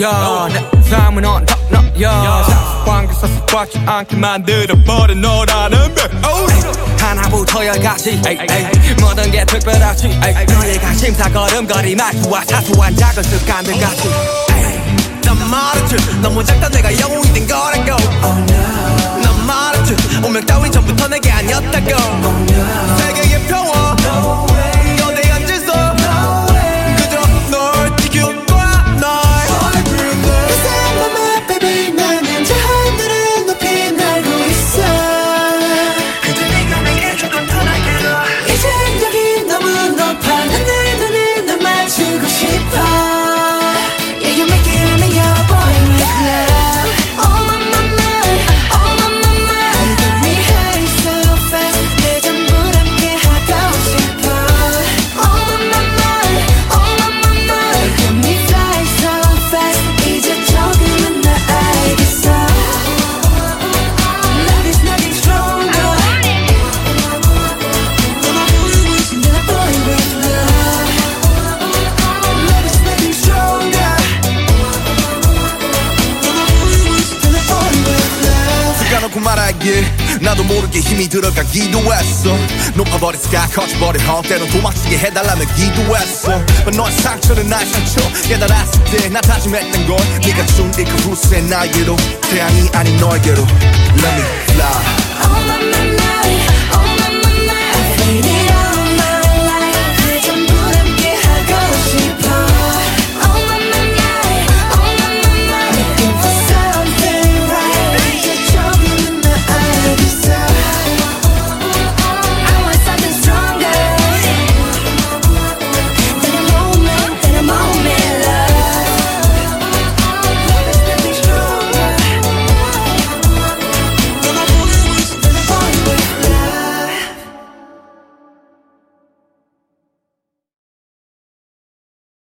야 내 삶은 언덕너야. 관계 섭섭하지 않게 만들어버린 너라는 배 하나부터 열까지. 모든 게 특별하지. 너의 관심사 걸음걸이 말투와 사소한 작은 습관들까지 난 말했지. 너무 작다 내가 영웅이 까놓고 말하길. 나도 모르게 힘이 들어가기도 했어. 높아버린 스카 커져버린 헛 때론 도망치게 해달라며 기도했어. But 너의 상처는 나의 상처. 깨달았을 때 나 다짐했던 건 네가 준 이 그 후세 나에게로. 태양이 아닌 너에게로. Let me fly